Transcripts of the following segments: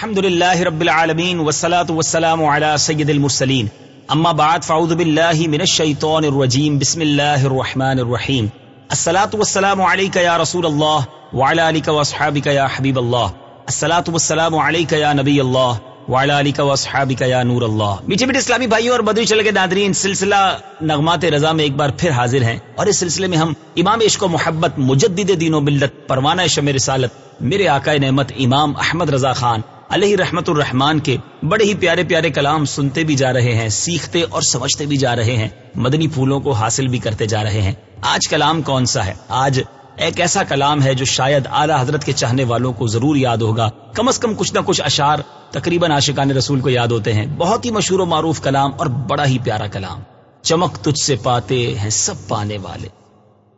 الحمد لله رب العالمين والصلاة والسلام على سيد المرسلين اما بعد، فاعوذ بالله من الشيطان الرجيم بسم الله الرحمن الرحيم الصلاة والسلام عليك يا رسول الله وعلى آلك واصحابك يا حبيب الله الصلاة والسلام عليك يا نبي الله وعلى آلك واصحابك يا نور اللہ. میٹھے میٹھے اسلامی بھائیوں اور بدوی چل کے ناظرین، سلسلہ نغمات رضا میں ایک بار پھر حاضر ہیں اور اس سلسلے میں ہم امام عشق و محبت مجدد دین و ملت پروانہ شم رسالت میرے آقا نعمت امام احمد رضا خان علیہ رحمت الرحمان کے بڑے ہی پیارے پیارے کلام سنتے بھی جا رہے ہیں، سیکھتے اور سمجھتے بھی جا رہے ہیں، مدنی پھولوں کو حاصل بھی کرتے جا رہے ہیں۔ آج کلام کون سا ہے؟ آج ایک ایسا کلام ہے جو شاید اعلی حضرت کے چاہنے والوں کو ضرور یاد ہوگا۔ کم از کم کچھ نہ کچھ اشار تقریباً عاشقان رسول کو یاد ہوتے ہیں۔ بہت ہی مشہور و معروف کلام اور بڑا ہی پیارا کلام۔ چمک تجھ سے پاتے ہیں سب پانے والے۔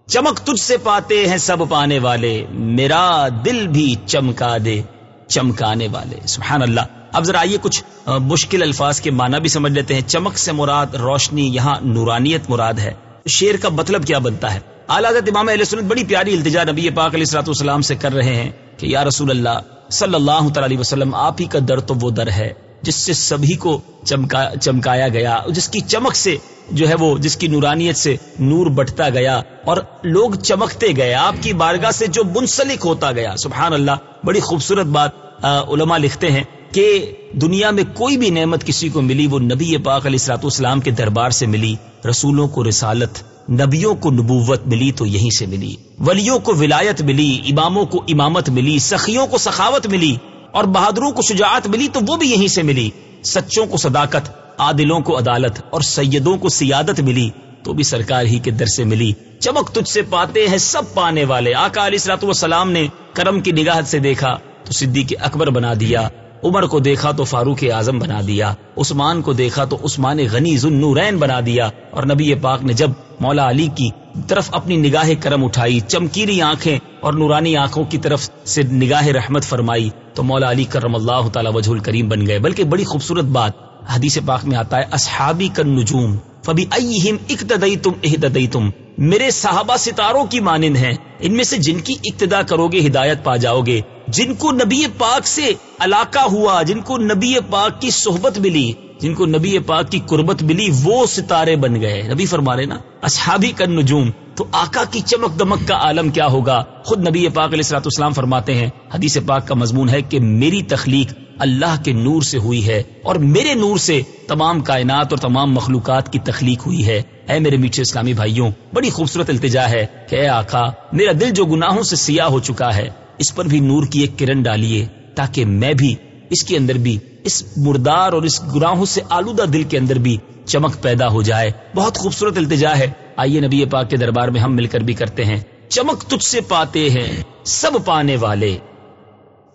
چمک تجھ سے پاتے ہیں سب پانے والے۔ میرا دل بھی چمکا دے۔ چمکانے والے۔ سبحان اللہ۔ اب ذرا آئیے کچھ مشکل الفاظ کے معنی بھی سمجھ لیتے ہیں۔ چمک سے مراد روشنی، یہاں نورانیت مراد ہے۔ شیر کا مطلب کیا بنتا ہے؟ اعلیٰ امام علیہ سنت بڑی پیاری التجا نبی پاک علیہ السلاۃ والسلام سے کر رہے ہیں کہ یا رسول اللہ صلی اللہ تعالی وسلم، آپ ہی کا در تو وہ در ہے۔ جس سے سبھی کو چمکا، چمکایا گیا، جس کی چمک سے جو ہے وہ، جس کی نورانیت سے نور بٹتا گیا اور لوگ چمکتے گئے۔ آپ کی بارگاہ سے جو منسلک ہوتا گیا، سبحان اللہ، بڑی خوبصورت بات علماء لکھتے ہیں کہ دنیا میں کوئی بھی نعمت کسی کو ملی، وہ نبی پاک علیہ السلاط اسلام کے دربار سے ملی، رسولوں کو رسالت، نبیوں کو نبوت ملی تو یہیں سے ملی، ولیوں کو ولایت ملی، اماموں کو امامت ملی، سخیوں کو سخاوت ملی۔ اور بہادروں کو شجاعت ملی تو وہ بھی یہیں سے ملی۔ سچوں کو صداقت، عادلوں کو عدالت اور سیدوں کو سیادت ملی تو بھی سرکار ہی کے در سے ملی۔ چمک تجھ سے پاتے ہیں سب پانے والے۔ آقا علیہ السلاط والسلام نے کرم کی نگاہ سے دیکھا تو صدیق اکبر بنا دیا۔ عمر کو دیکھا تو فاروق اعظم بنا دیا۔ عثمان کو دیکھا تو عثمان غنی ذن بنا دیا۔ اور نبی پاک نے جب مولا علی کی طرف اپنی نگاہ کرم اٹھائی چمکیری آنکھیں اور نورانی آنکھوں کی طرف سے نگاہ رحمت فرمائی تو مولا علی کرم اللہ تعالی وجہ الکریم بن گئے۔ بلکہ بڑی خوبصورت بات حدیث پاک میں آتا ہے، اصحابی کن نجوم، فبی ایم اقتدئی تم اہدئی تم میرے صحابہ ستاروں کی مانند ہیں۔ ان میں سے جن کی ابتدا کرو گے ہدایت پا جاؤ گے جن کو نبی پاک سے علاقہ ہوا، جن کو نبی پاک کی صحبت ملی جن کو نبی پاک کی قربت ملی، وہ ستارے بن گئے۔ نبی فرما رہے نا، اصحابی کا نجوم۔ تو آقا کی چمک دمک کا عالم کیا ہوگا؟ خود نبی پاک علیہ السلاط اسلام فرماتے ہیں، حدیث پاک کا مضمون ہے کہ میری تخلیق اللہ کے نور سے ہوئی ہے اور میرے نور سے تمام کائنات اور تمام مخلوقات کی تخلیق ہوئی ہے۔ اے میرے میٹھے اسلامی بھائیوں، بڑی خوبصورت التجا ہے کہ اے آقا، میرا دل جو گناہوں سے سیاہ ہو چکا ہے، اس پر بھی نور کی ایک کرن ڈالیے تاکہ میں بھی اس کے اندر بھی، اس مردار اور اس گناہوں سے آلودہ دل کے اندر بھی چمک پیدا ہو جائے۔ بہت خوبصورت التجا ہے۔ آئیے نبی پاک کے دربار میں ہم مل کر بھی کرتے ہیں۔ چمک تجھ سے پاتے ہیں سب پانے والے۔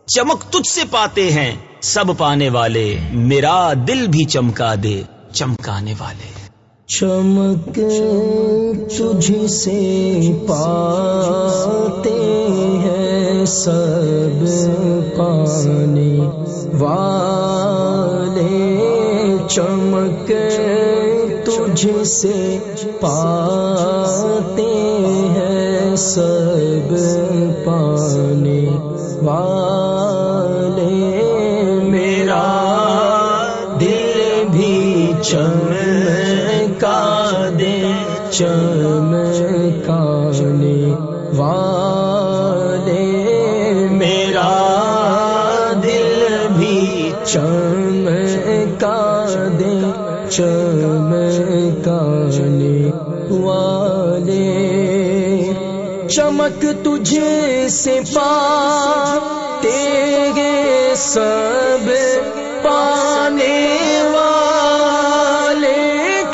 چمک تجھ سے پاتے ہیں سب پانے والے۔ میرا دل بھی چمکا دے، چمکانے والے۔ چمک تجھ سے پاتے ہیں سب پانے۔ والے چمک تجھ سے پاتے ہیں سب پانے والے۔ میرا دل بھی چمکا دے چمکانے چمک تجھے سے پاتے تیرے سب پانے والے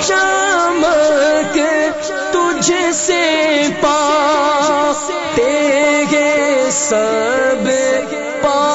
چمک تجھ سے پاتے تیرے سب پانے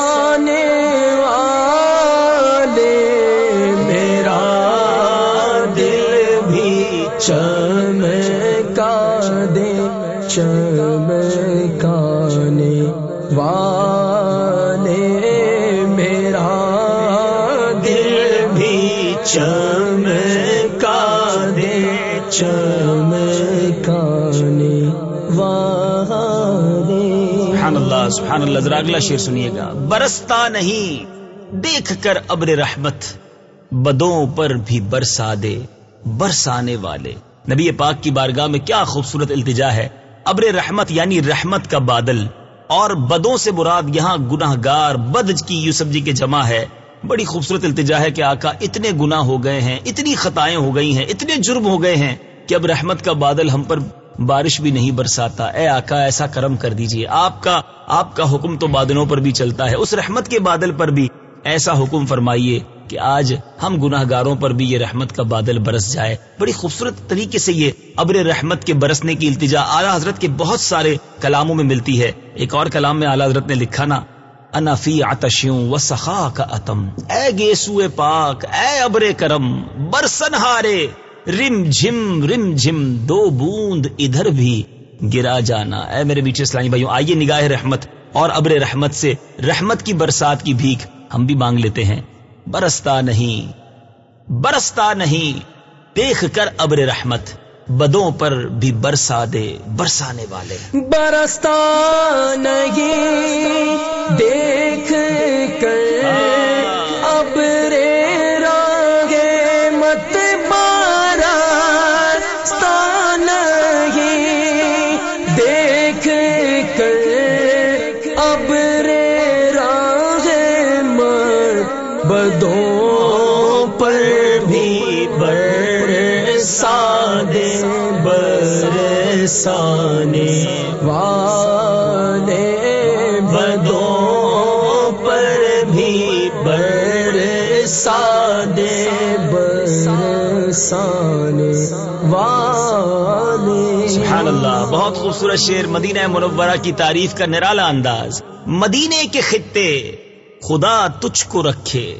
سبحان اللہ ذرا اگلا شیر سنیے گا۔ برستا نہیں، دیکھ کر ابر رحمت، بدوں پر بھی برسا دے، برسانے والے۔ نبی پاک کی بارگاہ میں کیا خوبصورت التجا ہے۔ ابر رحمت یعنی رحمت کا بادل۔ اور بدوں سے مراد یہاں گناہ گار بدج کی یوسف جی کے جمع ہے۔ بڑی خوبصورت التجا ہے کہ آقا اتنے گنا ہو گئے ہیں، اتنی خطائیں ہو گئی ہیں، اتنے جرم ہو گئے ہیں کہ اب رحمت کا بادل ہم پر بارش بھی نہیں برساتا۔ اے آقا، ایسا کرم کر دیجیے۔ آپ کا آپ کا حکم تو بادلوں پر بھی چلتا ہے، اس رحمت کے بادل پر بھی۔ ایسا حکم فرمائیے کہ آج ہم گناہ گاروں پر بھی یہ رحمت کا بادل برس جائے۔ بڑی خوبصورت طریقے سے یہ ابر رحمت کے برسنے کی التجا اعلیٰ حضرت کے بہت سارے کلاموں میں ملتی ہے۔ ایک اور کلام میں اعلیٰ حضرت نے لکھا نا انفی آتشیوں و سخا کا اتم۔ اے گیسو پاک، اے ابر کرم، برسن ہارے۔ رم جھم رم جھم، دو بوند ادھر بھی گرا جانا۔ اے میرے بیچے اسلامی بھائیوں، آئیے نگاہ رحمت اور ابر رحمت سے رحمت کی برسات کی بھیک ہم بھی مانگ لیتے ہیں۔ برستا نہیں برستا نہیں، دیکھ کر ابر رحمت بدوں پر بھی برسا دے، برسانے والے۔ برستا نہیں، دیکھ کر برسانے والے بدوں پر بھی برسانے والے سبحان اللہ بہت خوبصورت شعر مدینہ منورہ کی تعریف کا نرالا انداز۔ مدینے کے خطے خدا تجھ کو رکھے۔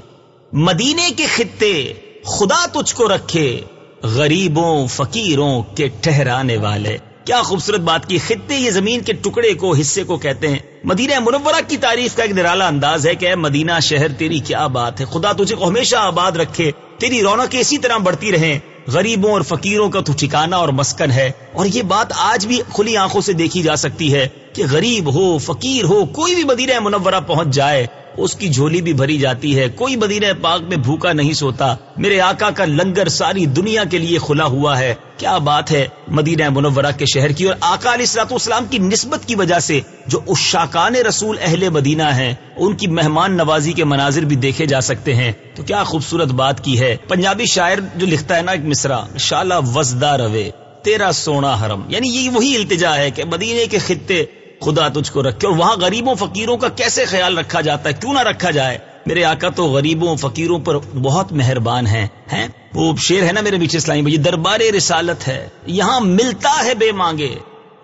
مدینے کے خطے خدا تجھ کو رکھے۔ غریبوں، فقیروں کے ٹھہرانے والے۔ کیا خوبصورت بات کی، خطے یہ زمین کے ٹکڑے کو، حصے کو کہتے ہیں۔ مدینہ منورہ کی تعریف کا ایک نرالا انداز ہے کہ اے مدینہ شہر، تیری کیا بات ہے؟ خدا تجھے کو ہمیشہ آباد رکھے، تیری رونق اسی طرح بڑھتی رہیں۔ غریبوں اور فقیروں کا تو ٹھکانہ اور مسکن ہے۔ اور یہ بات آج بھی کھلی آنکھوں سے دیکھی جا سکتی ہے کہ غریب ہو، فقیر ہو، کوئی بھی مدینہ منورہ پہنچ جائے۔ اس کی جھولی بھی بھری جاتی ہے۔ کوئی مدینہ پاک میں بھوکا نہیں سوتا۔ میرے آقا کا لنگر ساری دنیا کے لیے کھلا ہوا ہے۔ کیا بات ہے مدینہ منورہ کے شہر کی اور آقا علیہ السلاط اسلام کی نسبت کی وجہ سے جو اشاکان رسول اہل مدینہ ہیں، ان کی مہمان نوازی کے مناظر بھی دیکھے جا سکتے ہیں۔ تو کیا خوبصورت بات کی ہے۔ پنجابی شاعر جو لکھتا ہے نا ایک مصرا شالا وزدہ روے تیرا سونا حرم۔ یعنی یہ وہی التجا ہے کہ مدینے کے خطے خدا تجھ کو رکھے اور وہاں غریبوں فقیروں کا کیسے خیال رکھا جاتا ہے؟ کیوں نہ رکھا جائے؟ میرے آقا تو غریبوں فقیروں پر بہت مہربان ہیں ہیں؟ وہ شیر ہے نا میرے بیچ اسلامی بھائی دربار رسالت ہے۔ یہاں ملتا ہے بے مانگے۔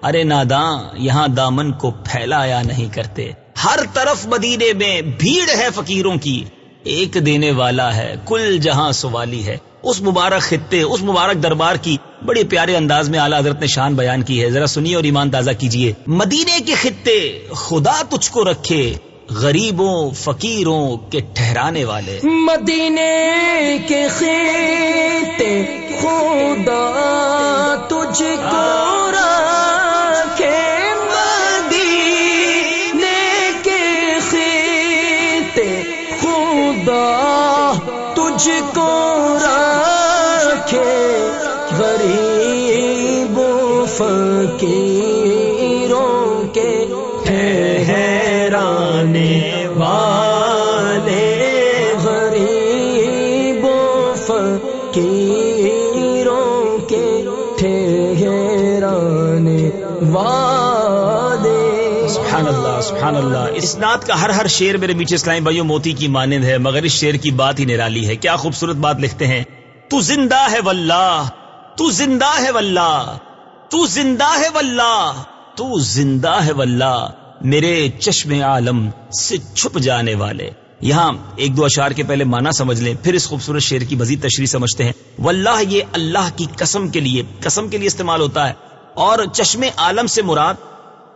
ارے ناداں، یہاں دامن کو پھیلایا نہیں کرتے۔ ہر طرف مدینے میں بھیڑ ہے فقیروں کی۔ ایک دینے والا ہے، کل جہاں سوالی ہے۔ اس مبارک خطے، اس مبارک دربار کی بڑے پیارے انداز میں اعلیٰ حضرت نے شان بیان کی ہے۔ ذرا سنیے اور ایمان تازہ کیجیے مدینے کے خطے، خدا تجھ کو رکھے، غریبوں، فقیروں کے ٹھہرانے والے۔ مدینے کے خطے، خدا تجھ کو رکھے۔ ٹھہرانے والے سبحان اللہ سبحان اللہ۔ اسناد کا ہر ہر شیر میرے بیچ اسلامی بھائیوں، موتی کی مانند ہے، مگر اس شیر کی بات ہی نرالی ہے۔ کیا خوبصورت بات لکھتے ہیں۔ تو زندہ ہے واللہ، تو زندہ ہے واللہ، تو زندہ ہے واللہ، تو زندہ ہے واللہ۔ میرے چشم عالم سے چھپ جانے والے۔ یہاں ایک دو اشار کے پہلے مانا سمجھ لیں، پھر اس خوبصورت شیر کی مزید تشریح سمجھتے ہیں۔ واللہ یہ اللہ کی قسم کے لیے، قسم کے لیے استعمال ہوتا ہے۔ اور چشم عالم سے مراد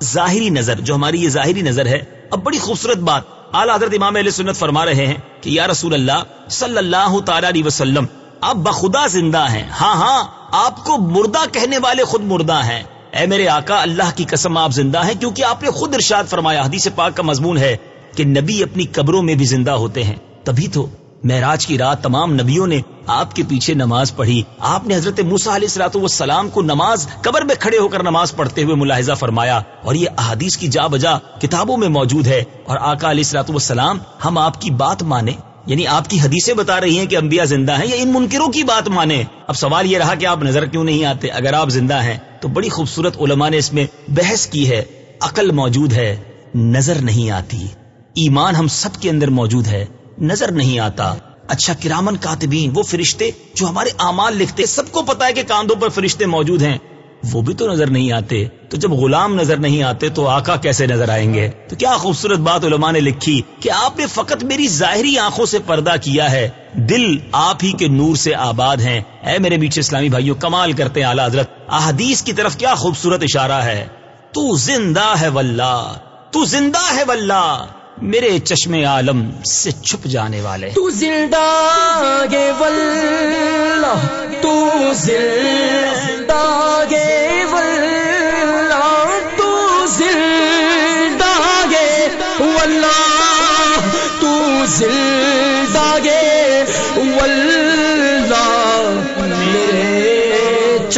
ظاہری نظر، جو ہماری یہ ظاہری نظر ہے۔ اب بڑی خوبصورت بات، اعلی حضرت امام علیہ سنت فرما رہے ہیں کہ یا رسول اللہ صلی اللہ تعالی علیہ وسلم، آپ بخدا زندہ ہیں۔ ہاں ہاں آپ کو مردہ کہنے والے خود مردہ ہیں۔ اے میرے آقا، اللہ کی قسم آپ زندہ ہیں، کیونکہ آپ نے خود ارشاد فرمایا، حدیث پاک کا مضمون ہے کہ نبی اپنی قبروں میں بھی زندہ ہوتے ہیں۔ تبھی تو معراج کی رات تمام نبیوں نے آپ کے پیچھے نماز پڑھی۔ آپ نے حضرت موسا علیہ السلاۃ والسلام کو نماز قبر میں کھڑے ہو کر نماز پڑھتے ہوئے ملاحظہ فرمایا اور یہ احادیث کی جا بجا کتابوں میں موجود ہے۔ اور آقا علیہ السلاۃ والسلام ہم آپ کی بات مانے یعنی آپ کی حدیثیں بتا رہی ہیں کہ انبیاء زندہ ہیں یا ان منکروں کی بات مانے اب سوال یہ رہا کہ آپ نظر کیوں نہیں آتے؟ اگر آپ زندہ ہیں تو بڑی خوبصورت علماء نے اس میں بحث کی ہے۔ عقل موجود ہے، نظر نہیں آتی۔ ایمان ہم سب کے اندر موجود ہے۔ نظر نہیں آتا۔ اچھا کرامن کاتبین، وہ فرشتے جو ہمارے اعمال لکھتے، سب کو پتا ہے کہ کاندھوں پر فرشتے موجود ہیں۔ وہ بھی تو نظر نہیں آتے۔ تو جب غلام نظر نہیں آتے، تو آقا کیسے نظر آئیں گے؟ تو کیا خوبصورت بات علماء نے لکھی کہ آپ نے فقط میری ظاہری آنکھوں سے پردہ کیا ہے۔ دل آپ ہی کے نور سے آباد ہیں۔ اے میرے بیچ اسلامی بھائیوں کمال کرتے ہیں اعلی حضرت۔ احادیث کی طرف کیا خوبصورت اشارہ ہے۔ تو زندہ ہے واللہ، تو زندہ ہے واللہ۔ میرے چشم عالم سے چھپ جانے والے۔ تو زندہ گے واللہ تو زندہ گے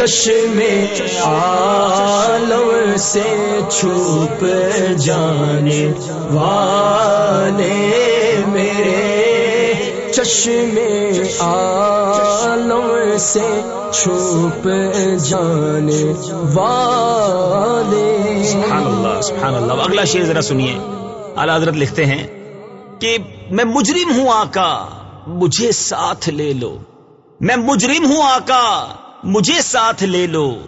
میرے چشم عالم سے چھپ جانے والے میرے چشم عالم سے چھپ جانے والے سبحان اللہ سبحان اللہ اگلا شعر ذرا سنیے۔ اعلی حضرت لکھتے ہیں کہ میں مجرم ہوں آقا، مجھے ساتھ لے لو۔ میں مجرم ہوں آقا مجھے ساتھ لے لو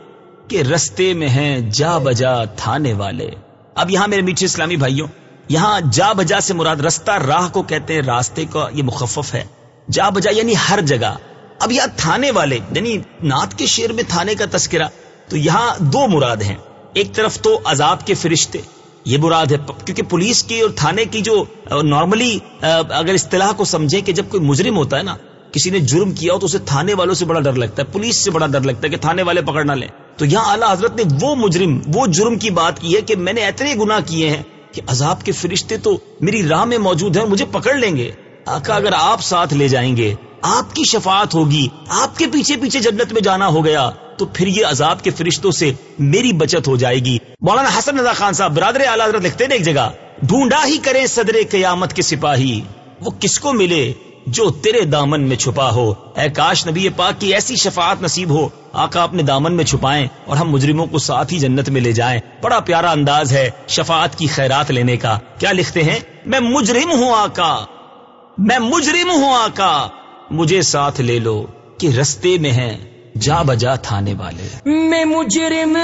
کہ رستے میں ہیں جا بجا تھانے والے۔ اب یہاں میرے میٹھے اسلامی بھائیوں، یہاں جا بجا سے مراد رستہ راہ کو کہتے ہیں، راستے کا یہ مخفف ہے۔ جا بجا یعنی ہر جگہ۔ اب یہاں تھانے والے یعنی نعت کے شیر میں تھانے کا تذکرہ، تو یہاں دو مراد ہیں۔ ایک طرف تو عذاب کے فرشتے، یہ مراد ہے، کیونکہ پولیس کی اور تھانے کی جو نارملی اگر اصطلاح کو سمجھے کہ جب کوئی مجرم ہوتا ہے نا کسی نے جرم کیا ہو تو اسے تھانے والوں سے بڑا ڈر لگتا ہے، پولیس سے بڑا ڈر لگتا ہے کہ تھانے والے پکڑ نہ لیں۔ تو یہاں اعلیٰ حضرت نے وہ مجرم، وہ جرم کی بات کی ہے کہ میں نے اتنے گنا کیے ہیں کہ عذاب کے فرشتے تو میری راہ میں موجود ہیں، مجھے پکڑ لیں گے۔ آقا، اگر آپ ساتھ لے جائیں گے، آپ کی شفاعت ہوگی، آپ کے پیچھے پیچھے جنت میں جانا ہو گیا، تو پھر یہ عذاب کے فرشتوں سے میری بچت ہو جائے گی۔ مولانا حسن رضا خان صاحب، برادر اعلیٰ حضرت لکھتے ہیں ایک جگہ، ڈھونڈا ہی کرے صدر قیامت کے سپاہی۔ وہ کس کو ملے؟ جو تیرے دامن میں چھپا ہو۔ اے کاش نبی پاک کی ایسی شفاعت نصیب ہو۔ آقا اپنے دامن میں چھپائیں اور ہم مجرموں کو ساتھ ہی جنت میں لے جائیں۔ بڑا پیارا انداز ہے شفاعت کی خیرات لینے کا۔ کیا لکھتے ہیں؟ میں مجرم ہوں آقا۔ میں مجرم ہوں آقا۔ مجھے ساتھ لے لو کہ رستے میں ہیں جا بجا تھانے والے۔ میں مجرم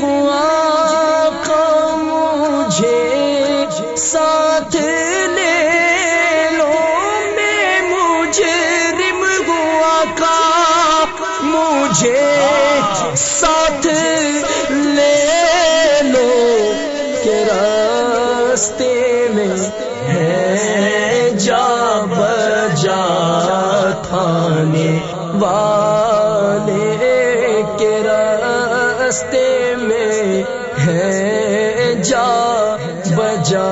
ہوں آقا، مجھے ساتھ لے مجھے ساتھ لے لو کہ راستے میں ہے جا بجا تھانے والے کے راستے میں ہے جا بجا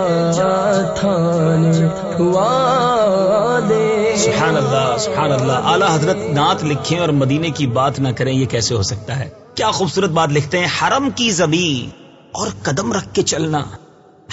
تھانے والے سبحان اللہ سبحان اعلیٰ حضرت نعت لکھیں اور مدینے کی بات نہ کریں، یہ کیسے ہو سکتا ہے؟ کیا خوبصورت بات لکھتے ہیں، حرم کی زمین اور قدم رکھ کے چلنا۔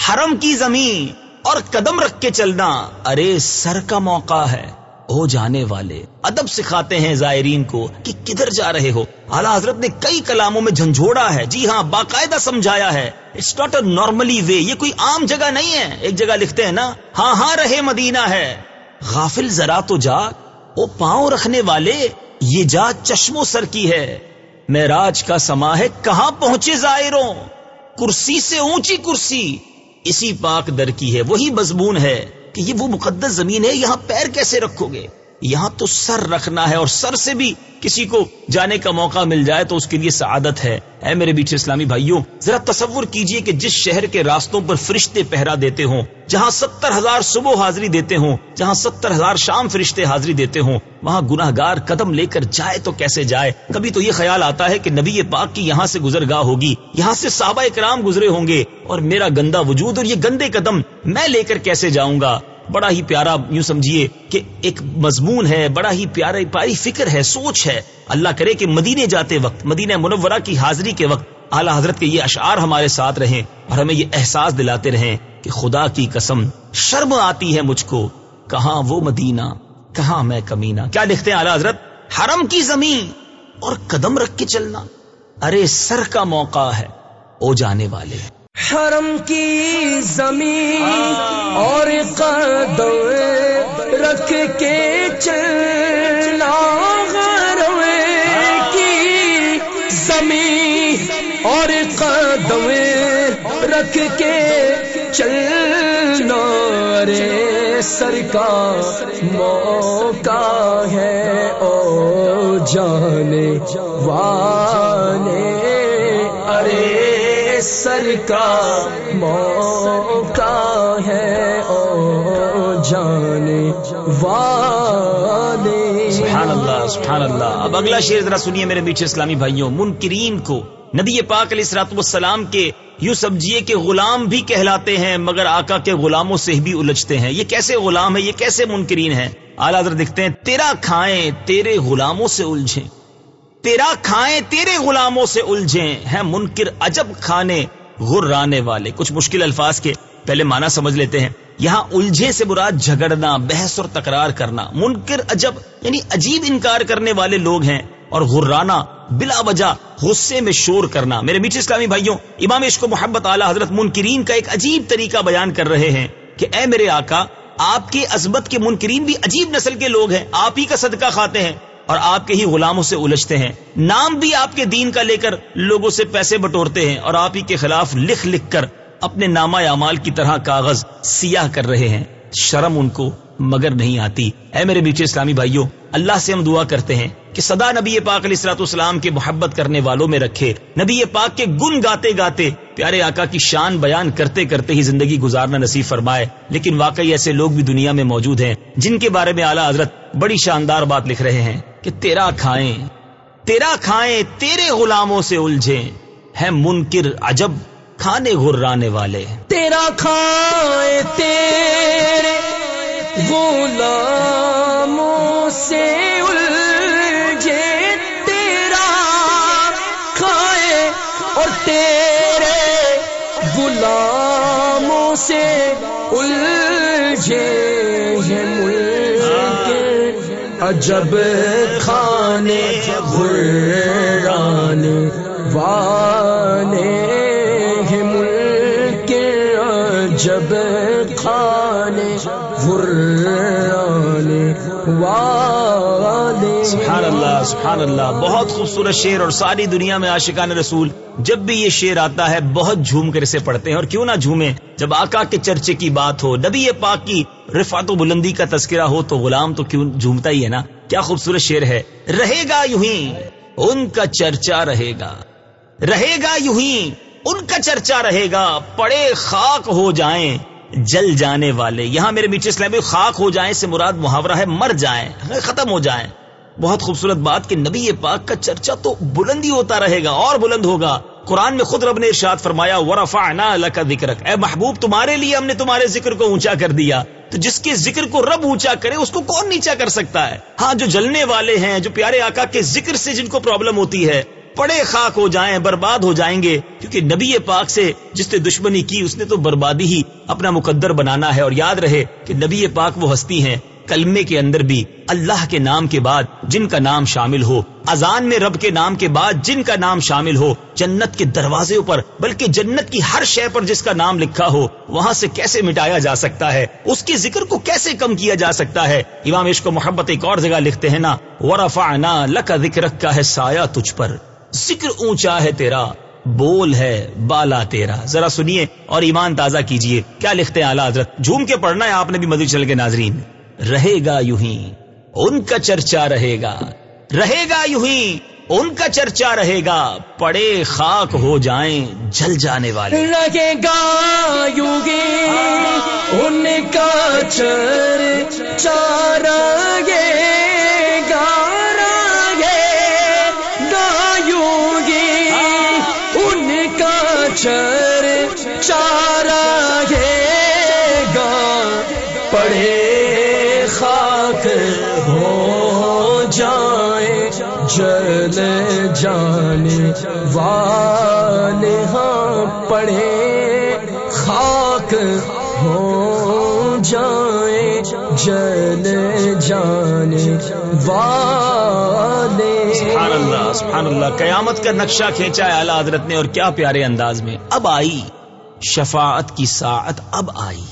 حرم کی زمین اور قدم رکھ کے چلنا۔ ارے، سر کا موقع ہے۔ ہو جانے والے، ادب سکھاتے ہیں زائرین کو کہ کدھر جا رہے ہو۔ اعلیٰ حضرت نے کئی کلاموں میں جھنجھوڑا ہے۔ جی ہاں باقاعدہ سمجھایا ہے۔ It's not a normally way یہ کوئی عام جگہ نہیں ہے۔ ایک جگہ لکھتے ہیں نا ہاں ہاں رہے مدینہ ہے۔ غافل ذرا تو جا او پاؤں رکھنے والے، یہ جا چشم و سر کی ہے۔ معراج کا سما ہے، کہاں پہنچے زائروں؟ کرسی سے اونچی کرسی۔ اسی پاک در کی ہے، وہی مضمون ہے کہ یہ وہ مقدس زمین ہے، یہاں پیر کیسے رکھو گے؟ یہاں تو سر رکھنا ہے اور سر سے بھی کسی کو جانے کا موقع مل جائے تو اس کے لیے سعادت ہے۔ اے میرے بیچ اسلامی بھائیوں، ذرا تصور کیجیے کہ جس شہر کے راستوں پر فرشتے پہرا دیتے ہوں، جہاں ستر ہزار صبح حاضری دیتے ہوں، جہاں ستر ہزار شام فرشتے حاضری دیتے ہوں، وہاں گناہ گار قدم لے کر جائے تو کیسے جائے؟ کبھی تو یہ خیال آتا ہے کہ نبی پاک کی یہاں سے گزر گاہ ہوگی، یہاں سے صحابہ کرام گزرے ہوں گے اور میرا گندا وجود اور یہ گندے قدم میں لے کر کیسے جاؤں گا؟ بڑا ہی پیارا یوں سمجھیے کہ ایک مضمون ہے، بڑا ہی پیارا پیاری فکر ہے، سوچ ہے۔ اللہ کرے کہ مدینے جاتے وقت، مدینہ منورہ کی حاضری کے وقت اعلیٰ حضرت کے یہ اشعار ہمارے ساتھ رہیں اور ہمیں یہ احساس دلاتے رہیں کہ خدا کی قسم، شرم آتی ہے مجھ کو۔ کہاں وہ مدینہ؟ کہاں میں کمینہ؟ کیا لکھتے ہیں اعلیٰ حضرت؟ حرم کی زمین اور قدم رکھ کے چلنا۔ ارے سر کا موقع ہے، او جانے والے۔ حرم کی زمین اور قدم رکھ کے چلنا حرم کی زمین اور قدم رکھ کے چلنا رے سر کا موقع ہے او جانے والے۔ سر کا موقع ہے، او جانے والے۔ سبحان اللہ سبحان اللہ۔ اب اگلا شعر ذرا سنیے میرے میٹھے اسلامی بھائیوں، منکرین کو۔ نبی پاک علیہ السلاط والسلام کے یوں سمجھیے کہ غلام بھی کہلاتے ہیں، مگر آقا کے غلاموں سے بھی الجھتے ہیں۔ یہ کیسے غلام ہے یہ کیسے منکرین ہیں؟ اعلیٰ دکھتے ہیں، تیرا کھائیں، تیرے غلاموں سے الجھیں۔ تیرا کھائیں، تیرے غلاموں سے الجھیں۔ ہیں منکر عجب کھانے غرانے والے۔ کچھ مشکل الفاظ کے پہلے معنی سمجھ لیتے ہیں۔ یہاں الجھے سے مراد جھگڑنا، بحث اور تکرار کرنا۔ منکر عجب یعنی عجیب انکار کرنے والے لوگ ہیں۔ اور غرانا بلا وجہ غصے میں شور کرنا۔ میرے میٹھے اسلامی بھائیوں، امام عشق و محبت اعلیٰ حضرت منکرین کا ایک عجیب طریقہ بیان کر رہے ہیں کہ اے میرے آقا، آپ کے عزبت کے منکرین بھی عجیب نسل کے لوگ ہیں۔ آپ ہی کا صدقہ کھاتے ہیں۔ اور آپ کے ہی غلاموں سے الجھتے ہیں۔ نام بھی آپ کے دین کا لے کر لوگوں سے پیسے بٹورتے ہیں اور آپ ہی کے خلاف لکھ لکھ کر اپنے نامہ اعمال کی طرح کاغذ سیاہ کر رہے ہیں۔ شرم ان کو مگر نہیں آتی۔ اے میرے میٹھے اسلامی بھائیوں اللہ سے ہم دعا کرتے ہیں کہ سدا نبی پاک علیہ السلاط اسلام کے محبت کرنے والوں میں رکھے۔ نبی پاک کے گن گاتے گاتے پیارے آقا کی شان بیان کرتے کرتے ہی زندگی گزارنا نصیب فرمائے۔ لیکن واقعی ایسے لوگ بھی دنیا میں موجود ہیں جن کے بارے میں اعلیٰ حضرت بڑی شاندار بات لکھ رہے ہیں۔ کہ تیرا کھائیں تیرا کھائیں، تیرے غلاموں سے الجھیں۔ ہے منکر عجب کھانے غرانے والے۔ تیرا کھائے تیرے غلاموں سے الجھے تیرا کھائے اور تیرے غلاموں سے الجھے عجب کھانے غران والے ہیں ملک عجب کھانے غران والے سبحان اللہ سبحان اللہ بہت خوبصورت شعر اور ساری دنیا میں عاشقان رسول جب بھی یہ شعر آتا ہے بہت جھوم کر اسے پڑھتے ہیں اور کیوں نہ جھومے جب آقا کے چرچے کی بات ہو، نبی پاک کی رفعت و بلندی کا تذکرہ ہو تو غلام تو کیوں جھومتا ہی ہے نا؟ کیا خوبصورت شعر ہے، رہے گا یوں ہی ان کا چرچا رہے گا رہے گا یوں ہی ان کا چرچا رہے گا، پڑے خاک ہو جائیں جل جانے والے۔ یہاں میرے میٹھے اسلام، خاک ہو جائیں سے مراد محاورہ ہے، مر جائیں، ختم ہو جائیں۔ بہت خوبصورت بات کہ نبی پاک کا چرچا تو بلندی ہوتا رہے گا، اور بلند ہوگا۔ قرآن میں خود رب نے ارشاد فرمایا، ورفعنا لک ذکرک اے محبوب، تمہارے لیے ہم نے تمہارے ذکر کو اونچا کر دیا۔ تو جس کے ذکر کو رب اونچا کرے، اس کو کون نیچا کر سکتا ہے؟ ہاں جو جلنے والے ہیں، جو پیارے آقا کے ذکر سے جن کو پرابلم ہوتی ہے، پڑے خاک ہو جائیں، برباد ہو جائیں گے۔ کیونکہ نبی پاک سے جس نے دشمنی کی، اس نے تو بربادی ہی اپنا مقدر بنانا ہے۔ اور یاد رہے کہ نبی پاک وہ ہستی ہیں۔ کلمے کے اندر بھی اللہ کے نام کے بعد جن کا نام شامل ہو، اذان میں رب کے نام کے بعد جن کا نام شامل ہو، جنت کے دروازے پر بلکہ جنت کی ہر شے پر جس کا نام لکھا ہو، وہاں سے کیسے مٹایا جا سکتا ہے؟ اس کے ذکر کو کیسے کم کیا جا سکتا ہے؟ امام عشق و محبت ایک اور جگہ لکھتے ہیں نا، ورفعنا لک ذکر کا ہے سایہ تجھ پر، ذکر اونچا ہے تیرا، بول ہے بالا تیرا۔ ذرا سنیے اور ایمان تازہ کیجیے۔ کیا لکھتے ہیں اعلیٰ حضرت؟ جھوم کے پڑھنا ہے، آپ نے بھی مدی چل کے ناظرین۔ رہے گا یوں ہی ان کا چرچا رہے گا۔ رہے گا یوں ہی ان کا چرچا رہے گا۔ پڑے خاک ہو جائیں جل جانے والے۔ لگے گا یوں گی ان کا چرچا رہے ہو جائے جل جانے والے ہاں خاک ہو جائے جل جانے والے سبحان اللہ سبحان اللہ، قیامت کا نقشہ کھینچا ہے اعلیٰ حضرت نے اور کیا پیارے انداز میں، اب آئی، شفاعت کی ساعت اب آئی۔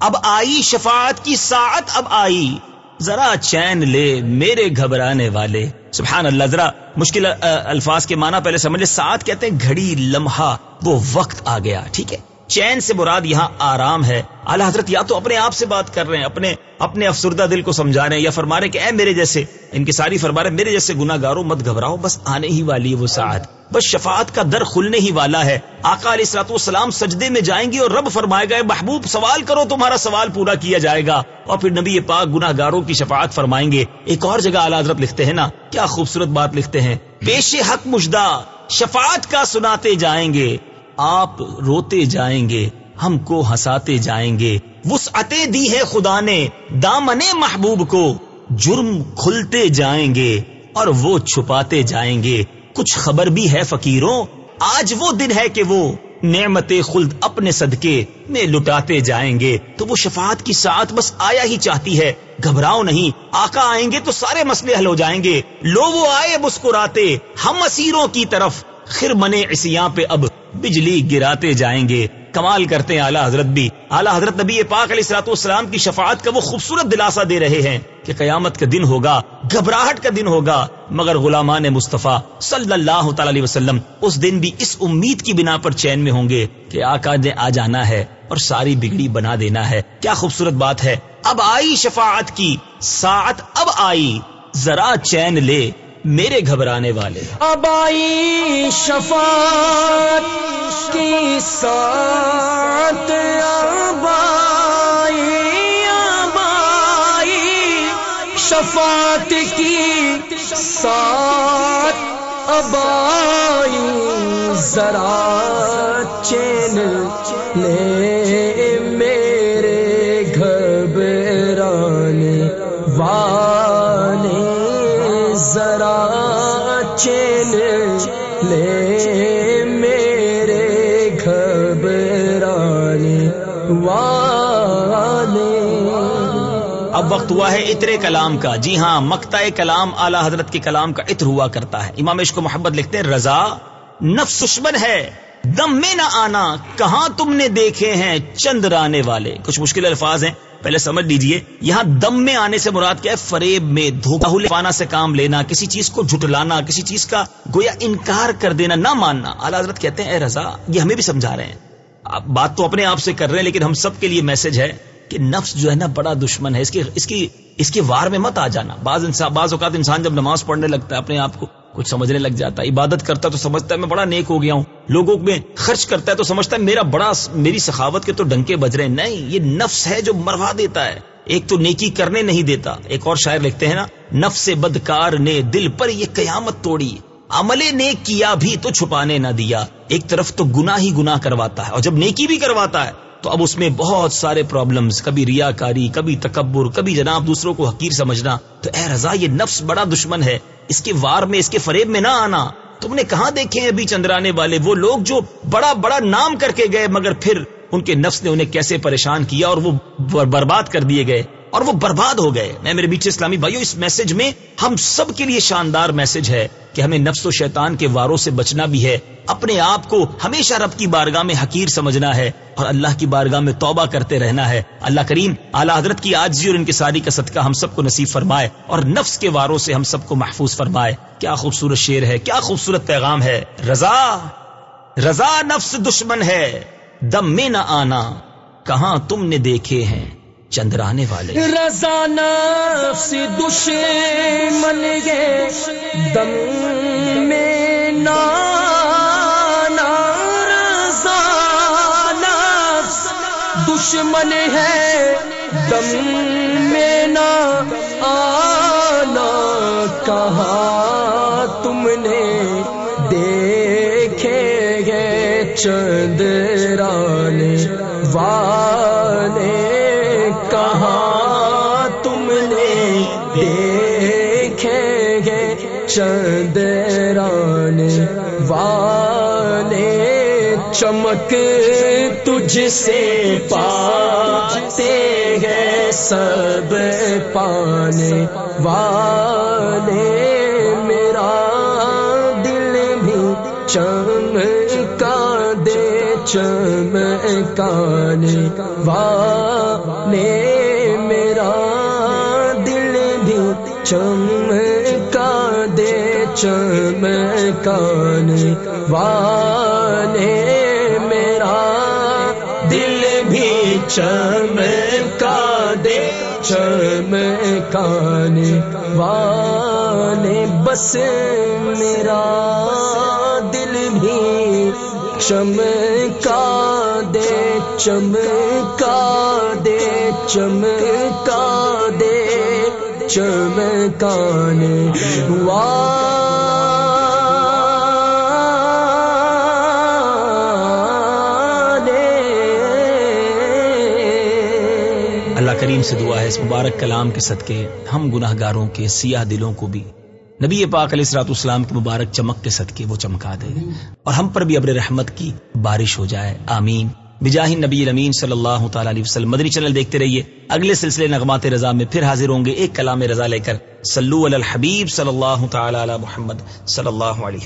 اب آئی، شفاعت کی ساعت اب آئی۔ ذرا چین لے میرے گھبرانے والے۔ سبحان اللہ ذرا مشکل الفاظ کے معنی پہلے سمجھ لے۔ ساتھ کہتے ہیں، گھڑی، لمحہ، وہ وقت آ گیا، ٹھیک ہے؟ چین سے مراد یہاں آرام ہے۔ اعلیٰ حضرت یا تو اپنے آپ سے بات کر رہے ہیں، اپنے اپنے افسردہ دل کو سمجھا رہے ہیں یا فرما رہے کہ اے میرے جیسے ان ساری فرما رہے میرے جیسے گناہ گارو مت گھبراؤ، بس آنے ہی والی ہے وہ ساتھ بس شفاعت کا در کھلنے ہی والا ہے۔ آقا علیہ السلاط والسلام سجدے میں جائیں گے اور رب فرمائے گا محبوب، سوال کرو، تمہارا سوال پورا کیا جائے گا۔ اور پھر نبی پاک گناہ گاروں کی شفاعت فرمائیں گے۔ ایک اور جگہ اعلیٰ حضرت لکھتے ہیں نا، کیا خوبصورت بات لکھتے ہیں۔ پیش حق مجدہ، شفاعت کا سناتے جائیں گے۔ آپ روتے جائیں گے، ہم کو ہنساتے جائیں گے۔ وسعتیں دی ہے خدا نے، دامن محبوب کو۔ جرم کھلتے جائیں گے اور وہ چھپاتے جائیں گے۔ کچھ خبر بھی ہے فقیروں، آج وہ دن ہے کہ وہ نعمت خلد اپنے صدقے میں لٹاتے جائیں گے۔ تو وہ شفاعت کی ساتھ بس آیا ہی چاہتی ہے۔ گھبراؤ نہیں، آقا آئیں گے تو سارے مسئلے حل ہو جائیں گے۔ لو وہ آئے مسکراتے، ہم اسیروں کی طرف۔ خرمنے اسیاں پہ اب بجلی گراتے جائیں گے۔ کمال کرتے ہیں اعلیٰ حضرت بھی۔ اعلیٰ حضرت نبی پاک علیہ السلاط والسلام کی شفاعت کا وہ خوبصورت دلاسا دے رہے ہیں کہ قیامت کا دن ہوگا، گھبراہٹ کا دن ہوگا۔ مگر غلامان مصطفیٰ صلی اللہ تعالی علیہ وسلم اس دن بھی اس امید کی بنا پر چین میں ہوں گے کہ آقا نے آ جانا ہے اور ساری بگڑی بنا دینا ہے۔ کیا خوبصورت بات ہے۔ اب آئی شفاعت کی، ساعت اب آئی۔ ذرا چین لے۔ میرے گھبرانے والے۔ ابائی شفاعت کی سات ابائی ابائی شفاعت کی سات ابائی ذرا چین لے۔ چین لے میرے گھبرانے والے۔ اب وقت ہوا ہے اترے کلام کا۔ جی ہاں مکتا کلام اعلی حضرت کے کلام کا اتر ہوا کرتا ہے۔ امام عشق محبت لکھتے ہیں، رضا نفس دشمن ہے، دم میں نہ آنا، کہاں تم نے دیکھے ہیں چند رانے والے؟ کچھ مشکل الفاظ ہیں۔ پہلے سمجھ لیجیے، یہاں دم میں آنے سے مراد کیا ہے؟ فریب میں دھوکہ سے کام لینا، کسی چیز کو جھٹلانا، کسی چیز کا گویا انکار کر دینا، نہ ماننا۔ اعلیٰ حضرت کہتے ہیں، اے رضا، یہ ہمیں بھی سمجھا رہے ہیں۔ آپ بات تو اپنے آپ سے کر رہے ہیں، لیکن ہم سب کے لیے میسج ہے کہ نفس جو ہے نا، بڑا دشمن ہے۔ اس کی اس کی اس کی وار میں مت آ جانا۔ بعض انسان، بعض اوقات انسان جب نماز پڑھنے لگتا ہے، اپنے آپ کو کچھ سمجھنے لگ جاتا ہے، عبادت کرتا تو سمجھتا ہے، میں بڑا نیک ہو گیا ہوں۔ لوگوں میں خرچ کرتا ہے تو سمجھتا ہے، میرا بڑا میری سخاوت کے تو ڈنکے بج رہے ہیں۔ نہیں، یہ نفس ہے جو مروا دیتا ہے۔ ایک تو نیکی کرنے نہیں دیتا۔ ایک اور شاعر لکھتے ہیں نا، نفس بدکار نے دل پر یہ قیامت توڑی۔ عمل نیک کیا بھی تو چھپانے نہ دیا۔ ایک طرف تو گنا ہی گنا کرواتا ہے اور جب نیکی بھی کرواتا ہے تو اب اس میں بہت سارے پرابلمز کبھی ریاکاری، کبھی تکبر، کبھی جناب دوسروں کو حقیر سمجھنا۔ تو اے رضا، یہ نفس بڑا دشمن ہے۔ اس کے وار میں، اس کے فریب میں نہ آنا۔ تم نے کہاں دیکھے ہیں ابھی چندرانے والے؟ وہ لوگ جو بڑا بڑا نام کر کے گئے، مگر پھر ان کے نفس نے انہیں کیسے پریشان کیا اور وہ برباد کر دیے گئے؟ اور وہ برباد ہو گئے۔ میں میرے میٹھے اسلامی بھائیو، اس میسج میں ہم سب کے لیے شاندار میسج ہے کہ ہمیں نفس و شیطان کے واروں سے بچنا بھی ہے۔ اپنے آپ کو ہمیشہ رب کی بارگاہ میں حقیر سمجھنا ہے اور اللہ کی بارگاہ میں توبہ کرتے رہنا ہے۔ اللہ کریم اعلیٰ حضرت کی آجزی اور ان کی ساری کا صدقہ ہم سب کو نصیب فرمائے اور نفس کے واروں سے ہم سب کو محفوظ فرمائے۔ کیا خوبصورت شعر ہے، کیا خوبصورت پیغام ہے۔ رضا رضا نفس دشمن ہے، دم میں نہ آنا، کہاں تم نے دیکھے ہیں؟ چندرانے والے۔ رضا نفس دشمن گے دم میں نانا۔ رضا نفس دشمن ہے دم میں نہ آنا کہاں تم نے دیکھے گے چندرانے۔ والے چندران والے چمک تجھ سے پاتے ہیں سب پانے والے میرا دل بھی چمکا دے چمکانے والے میرا دل بھی چمکا دے چمکانے والے میرا دل بھی چمکا دے چمکانے والے بس میرا دل بھی چمکا دے چمکا دے چمکا دے چمکانے والے کریم سے دعا ہے اس مبارک کلام کے صدقے، ہم گناہ گاروں کے سیاہ دلوں کو بھی۔ نبی پاک علیہ السلاط اسلام کے مبارک چمک کے صدقے وہ چمکا دے اور ہم پر بھی ابر رحمت کی بارش ہو جائے۔ آمین۔ بجاہ نبی الامین صلی اللہ تعالی علیہ وسلم۔ مدری چینل دیکھتے رہیے۔ اگلے سلسلے نغمات رضا میں پھر حاضر ہوں گے۔ ایک کلام رضا لے کر۔ سلو علی الحبیب صلی اللہ تعالی علی محمد صلی اللہ علیہ